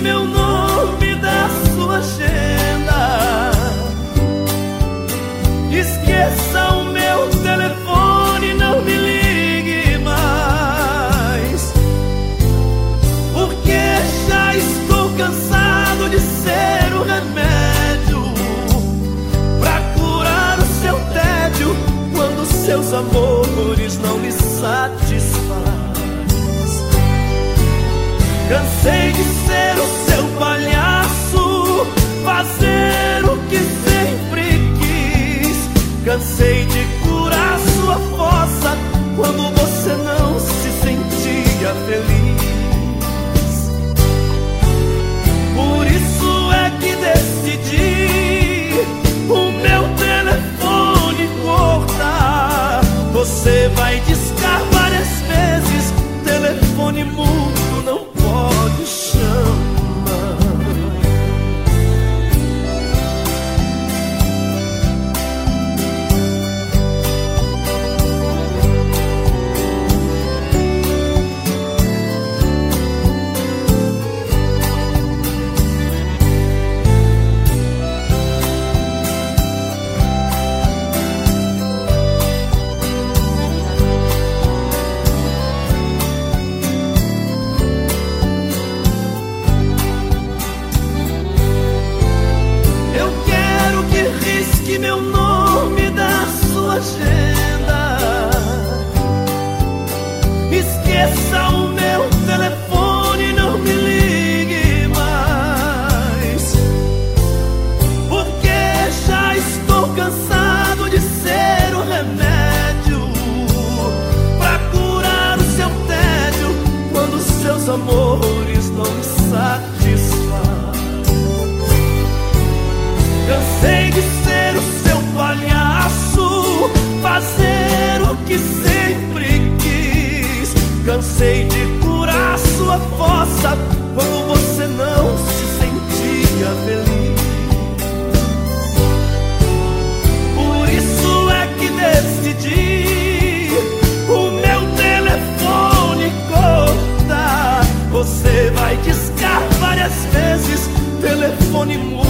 meu nome da sua agenda. Esqueça o meu telefone, não me ligue mais. Porque já estou cansado de ser o remédio pra curar o seu tédio quando seus amores não me satisfazem. Cansei de ser o seu palhaço, fazer o que sempre quis. Cansei de curar sua fossa quando você não se sentia feliz. Por isso é que decidi o meu telefone cortar. Você vai quando cortar. Você